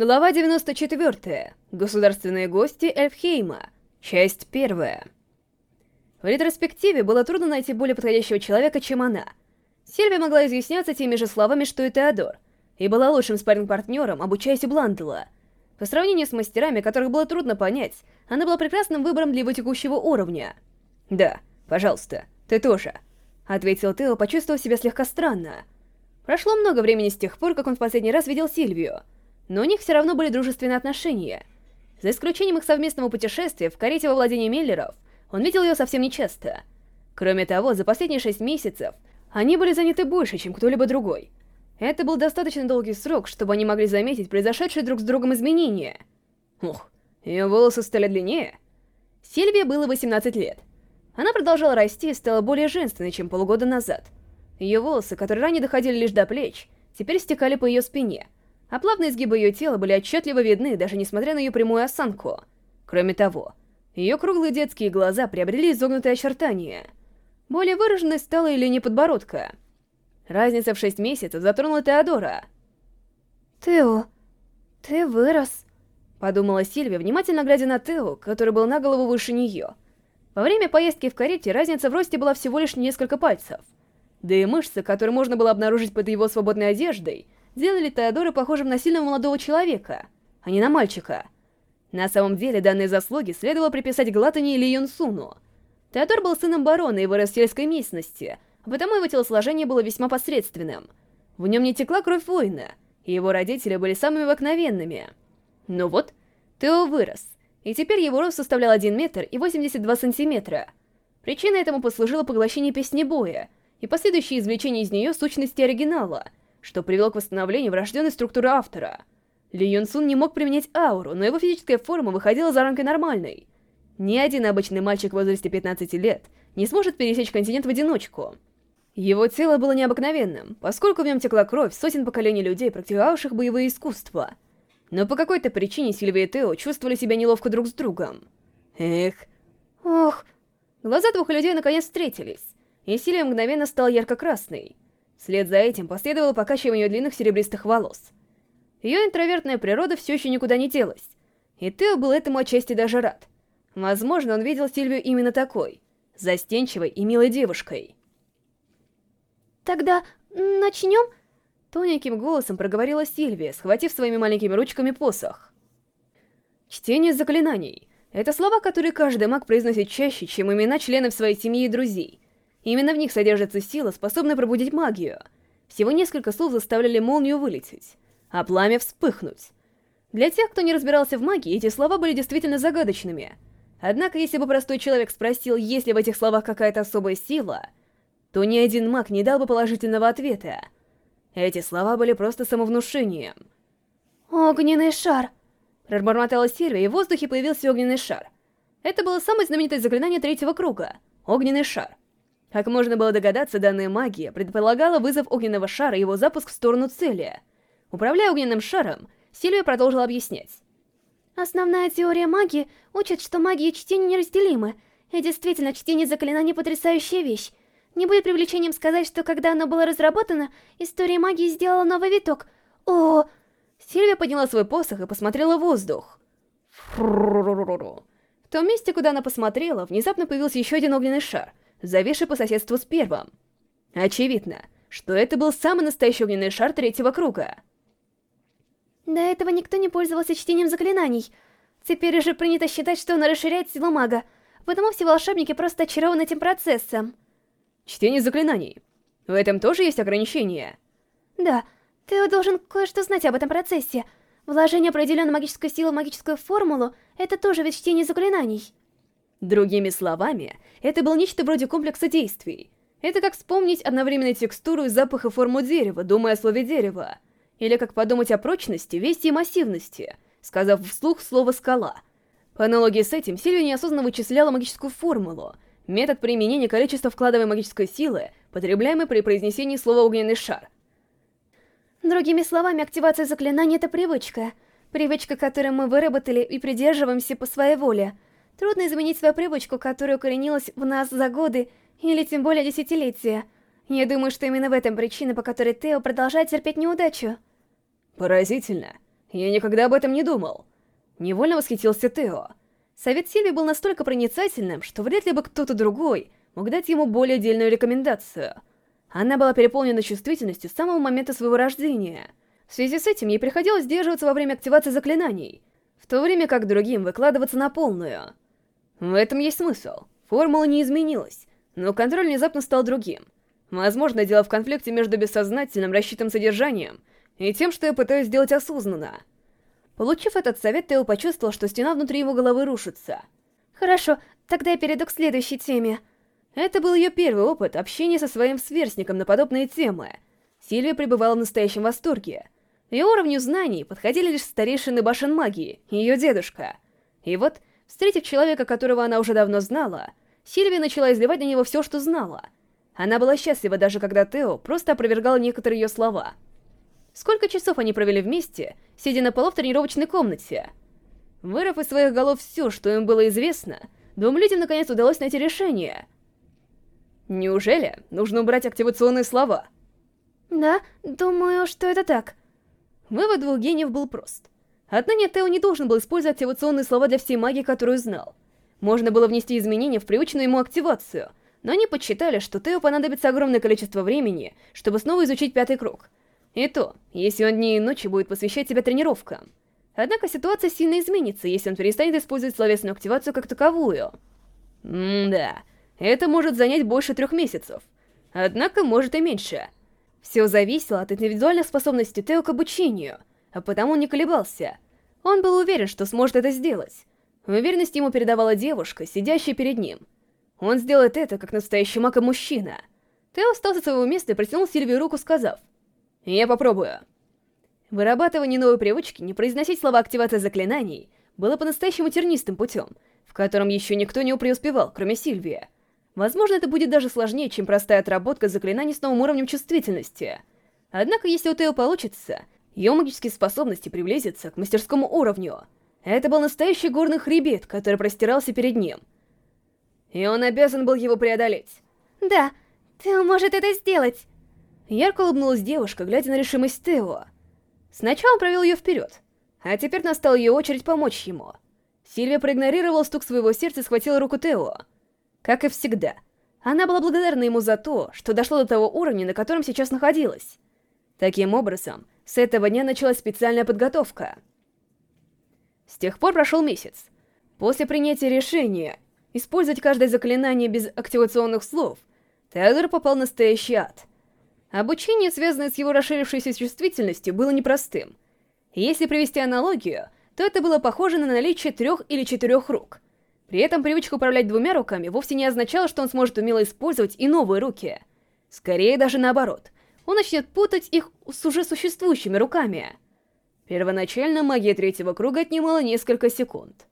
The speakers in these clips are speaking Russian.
Глава 94. Государственные гости Эльфхейма. Часть первая. В ретроспективе было трудно найти более подходящего человека, чем она. Сильвия могла изъясняться теми же словами, что и Теодор, и была лучшим спарринг-партнером, обучаясь у Бландела. По сравнению с мастерами, которых было трудно понять, она была прекрасным выбором для его текущего уровня. «Да, пожалуйста, ты тоже», — ответил Тео, почувствовав себя слегка странно. Прошло много времени с тех пор, как он в последний раз видел Сильвию, но у них все равно были дружественные отношения. За исключением их совместного путешествия в карете во владении Миллеров, он видел ее совсем нечасто. Кроме того, за последние шесть месяцев они были заняты больше, чем кто-либо другой. Это был достаточно долгий срок, чтобы они могли заметить произошедшие друг с другом изменения. Ух, ее волосы стали длиннее. Сильвия было 18 лет. Она продолжала расти и стала более женственной, чем полгода назад. Ее волосы, которые ранее доходили лишь до плеч, теперь стекали по ее спине — а плавные изгибы ее тела были отчетливо видны, даже несмотря на ее прямую осанку. Кроме того, ее круглые детские глаза приобрели изогнутые очертания. Более выраженной стала и линия подбородка. Разница в шесть месяцев затронула Теодора. «Тео, ты вырос», — подумала Сильвия, внимательно глядя на Тео, который был на голову выше нее. Во время поездки в карете разница в росте была всего лишь несколько пальцев. Да и мышцы, которые можно было обнаружить под его свободной одеждой — сделали Теодора похожим на сильного молодого человека, а не на мальчика. На самом деле, данные заслуги следовало приписать Глатани или Юнсуну. Теодор был сыном барона и вырос в сельской местности, потому его телосложение было весьма посредственным. В нем не текла кровь воина, и его родители были самыми обыкновенными. Но вот, Тео вырос, и теперь его рост составлял 1 метр и 82 сантиметра. Причиной этому послужило поглощение песни боя и последующее извлечение из нее сущности оригинала — что привело к восстановлению врожденной структуры автора. Ли Юн Сун не мог применять ауру, но его физическая форма выходила за рамки нормальной. Ни один обычный мальчик в возрасте 15 лет не сможет пересечь континент в одиночку. Его тело было необыкновенным, поскольку в нем текла кровь сотен поколений людей, практиковавших боевые искусства. Но по какой-то причине Сильвия и Тео чувствовали себя неловко друг с другом. Эх. Ох. Глаза двух людей наконец встретились, и Сильвия мгновенно стала ярко-красной. Вслед за этим последовало покачивание ее длинных серебристых волос. Ее интровертная природа все еще никуда не делась, и Тео был этому отчасти даже рад. Возможно, он видел Сильвию именно такой, застенчивой и милой девушкой. «Тогда начнем?» Тоненьким голосом проговорила Сильвия, схватив своими маленькими ручками посох. Чтение заклинаний — это слова, которые каждый маг произносит чаще, чем имена членов своей семьи и друзей — Именно в них содержится сила, способная пробудить магию. Всего несколько слов заставляли молнию вылететь, а пламя вспыхнуть. Для тех, кто не разбирался в магии, эти слова были действительно загадочными. Однако, если бы простой человек спросил, есть ли в этих словах какая-то особая сила, то ни один маг не дал бы положительного ответа. Эти слова были просто самовнушением. «Огненный шар!» Пробормотала Сильвия, и в воздухе появился огненный шар. Это было самое знаменитое заклинание третьего круга — огненный шар. Как можно было догадаться, данная магия предполагала вызов огненного шара и его запуск в сторону цели. Управляя огненным шаром, Сильвия продолжила объяснять. Основная теория магии учит, что магия и чтение неразделимы. И действительно, чтение заклинаний — потрясающая вещь. Не будет привлечением сказать, что когда оно было разработано, история магии сделала новый виток. О! Сильвия подняла свой посох и посмотрела в воздух. В том месте, куда она посмотрела, внезапно появился еще один огненный шар — зависший по соседству с первым. Очевидно, что это был самый настоящий огненный шар третьего круга. До этого никто не пользовался чтением заклинаний. Теперь уже принято считать, что он расширяет силу мага, потому все волшебники просто очарованы этим процессом. Чтение заклинаний. В этом тоже есть ограничения? Да, ты должен кое-что знать об этом процессе. Вложение определенной магической силы в магическую формулу — это тоже вид чтения заклинаний. Другими словами, это был нечто вроде комплекса действий. Это как вспомнить одновременно текстуру и запах и форму дерева, думая о слове «дерево». Или как подумать о прочности, весе и массивности, сказав вслух слово «скала». По аналогии с этим, Сильвия неосознанно вычисляла магическую формулу, метод применения количества вкладываемой магической силы, потребляемой при произнесении слова «огненный шар». Другими словами, активация заклинания — это привычка. Привычка, которую мы выработали и придерживаемся по своей воле — Трудно изменить свою привычку, которая укоренилась в нас за годы, или тем более десятилетия. Я думаю, что именно в этом причина, по которой Тео продолжает терпеть неудачу. Поразительно. Я никогда об этом не думал. Невольно восхитился Тео. Совет Сильви был настолько проницательным, что вряд ли бы кто-то другой мог дать ему более дельную рекомендацию. Она была переполнена чувствительностью с самого момента своего рождения. В связи с этим ей приходилось сдерживаться во время активации заклинаний, в то время как другим выкладываться на полную. В этом есть смысл. Формула не изменилась, но контроль внезапно стал другим. Возможно, дело в конфликте между бессознательным рассчитанным содержанием и тем, что я пытаюсь сделать осознанно. Получив этот совет, Тео почувствовал, что стена внутри его головы рушится. Хорошо, тогда я перейду к следующей теме. Это был ее первый опыт общения со своим сверстником на подобные темы. Сильвия пребывала в настоящем восторге. Ее уровню знаний подходили лишь старейшины башен магии, ее дедушка. И вот, встретив человека, которого она уже давно знала, Сильвия начала изливать на него все, что знала. Она была счастлива даже когда Тео просто опровергал некоторые ее слова — Сколько часов они провели вместе, сидя на полу в тренировочной комнате? Вырыв из своих голов все, что им было известно, двум людям наконец удалось найти решение. Неужели нужно убрать активационные слова? Да, думаю, что это так. Вывод двух гениев был прост. Отныне Тео не должен был использовать активационные слова для всей магии, которую знал. Можно было внести изменения в привычную ему активацию, но они подсчитали, что Тео понадобится огромное количество времени, чтобы снова изучить пятый круг — и то, если он дни и ночи будет посвящать себя тренировкам. Однако ситуация сильно изменится, если он перестанет использовать словесную активацию как таковую. М-да, это может занять больше трех месяцев. Однако, может и меньше. Все зависело от индивидуальных способностей Тео к обучению, а потому не колебался. Он был уверен, что сможет это сделать. Уверенность ему передавала девушка, сидящая перед ним. Он сделает это, как настоящий маг и мужчина. Тео встал со своего места и протянул Сильвии руку, сказав, я попробую. Вырабатывание новой привычки не произносить слова активации заклинаний было по-настоящему тернистым путем, в котором еще никто не преуспевал, кроме Сильвии. Возможно, это будет даже сложнее, чем простая отработка заклинаний с новым уровнем чувствительности. Однако, если у Тео получится, ее магические способности приблизятся к мастерскому уровню. Это был настоящий горный хребет, который простирался перед ним. И он обязан был его преодолеть. Да, Тео может это сделать. Ярко улыбнулась девушка, глядя на решимость Тео. Сначала он провел ее вперед, а теперь настала ее очередь помочь ему. Сильвия проигнорировала стук своего сердца и схватила руку Тео. Как и всегда, она была благодарна ему за то, что дошло до того уровня, на котором сейчас находилась. Таким образом, с этого дня началась специальная подготовка. С тех пор прошел месяц. После принятия решения использовать каждое заклинание без активационных слов, Теодор попал в настоящий ад. Обучение, связанное с его расширившейся чувствительностью, было непростым. Если привести аналогию, то это было похоже на наличие трех или четырех рук. При этом привычка управлять двумя руками вовсе не означала, что он сможет умело использовать и новые руки. Скорее даже наоборот. Он начнет путать их с уже существующими руками. Первоначально магия третьего круга отнимала несколько секунд.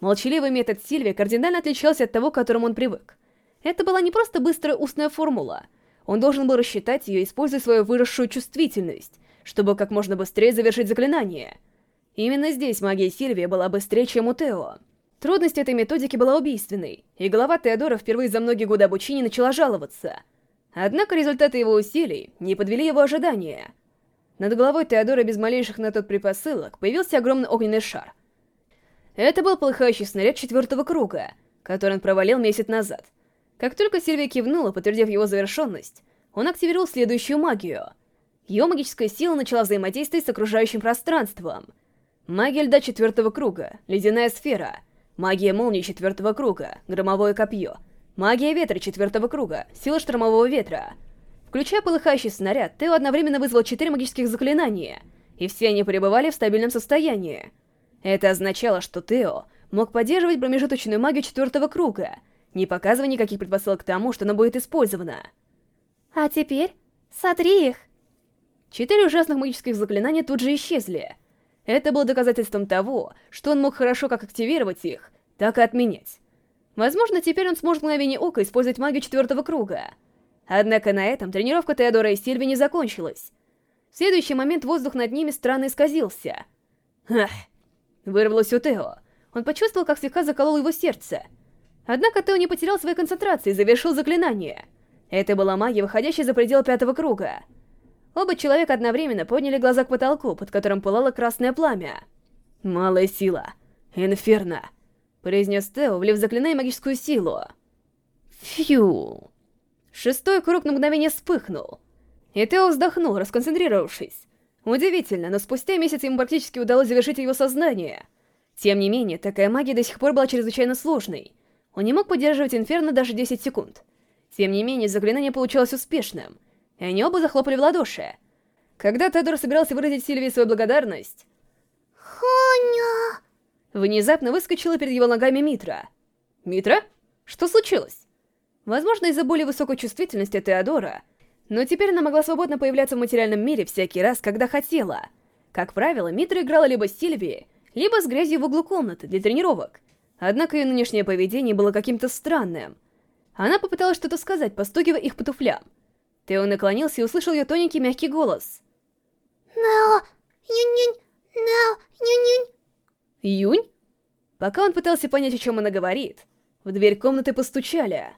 Молчаливый метод Сильвия кардинально отличался от того, к которому он привык. Это была не просто быстрая устная формула — он должен был рассчитать ее, используя свою выросшую чувствительность, чтобы как можно быстрее завершить заклинание. Именно здесь магия Сильвия была быстрее, чем у Тео. Трудность этой методики была убийственной, и голова Теодора впервые за многие годы обучения начала жаловаться. Однако результаты его усилий не подвели его ожидания. Над головой Теодора без малейших на тот предпосылок появился огромный огненный шар. Это был полыхающий снаряд четвертого круга, который он провалил месяц назад — как только Сильвия кивнула, подтвердив его завершенность, он активировал следующую магию. Ее магическая сила начала взаимодействовать с окружающим пространством. Магия льда четвертого круга, ледяная сфера, магия молнии четвертого круга, громовое копье, магия ветра четвертого круга, сила штормового ветра. Включая полыхающий снаряд, Тео одновременно вызвал четыре магических заклинания, и все они пребывали в стабильном состоянии. Это означало, что Тео мог поддерживать промежуточную магию четвертого круга — не показывая никаких предпосылок к тому, что она будет использована. А теперь сотри их. Четыре ужасных магических заклинания тут же исчезли. Это было доказательством того, что он мог хорошо как активировать их, так и отменять. Возможно, теперь он сможет в мгновение ока использовать магию четвертого круга. Однако на этом тренировка Теодора и Сильви не закончилась. В следующий момент воздух над ними странно исказился. Ах! Вырвалось у Тео. Он почувствовал, как слегка заколол его сердце — Однако Тео не потерял своей концентрации и завершил заклинание. Это была магия, выходящая за пределы пятого круга. Оба человека одновременно подняли глаза к потолку, под которым пылало красное пламя. «Малая сила. Инферно», — произнес Тео, влив заклинание магическую силу. Фью. Шестой круг на мгновение вспыхнул. И Тео вздохнул, расконцентрировавшись. Удивительно, но спустя месяц ему практически удалось завершить его сознание. Тем не менее, такая магия до сих пор была чрезвычайно сложной. Он не мог поддерживать Инферно даже 10 секунд. Тем не менее, заклинание получалось успешным, и они оба захлопали в ладоши. Когда Тедор собирался выразить Сильвии свою благодарность... Хоня! Внезапно выскочила перед его ногами Митра. «Митра? Что случилось?» Возможно, из-за более высокой чувствительности Теодора, но теперь она могла свободно появляться в материальном мире всякий раз, когда хотела. Как правило, Митра играла либо с Сильвией, либо с грязью в углу комнаты для тренировок. Однако ее нынешнее поведение было каким-то странным. Она попыталась что-то сказать, постукивая их по туфлям. Тео наклонился и услышал ее тоненький мягкий голос. Нео, Юнь-Юнь, Нео, Юнь-Юнь. «Юнь?» Пока он пытался понять, о чем она говорит, в дверь комнаты постучали.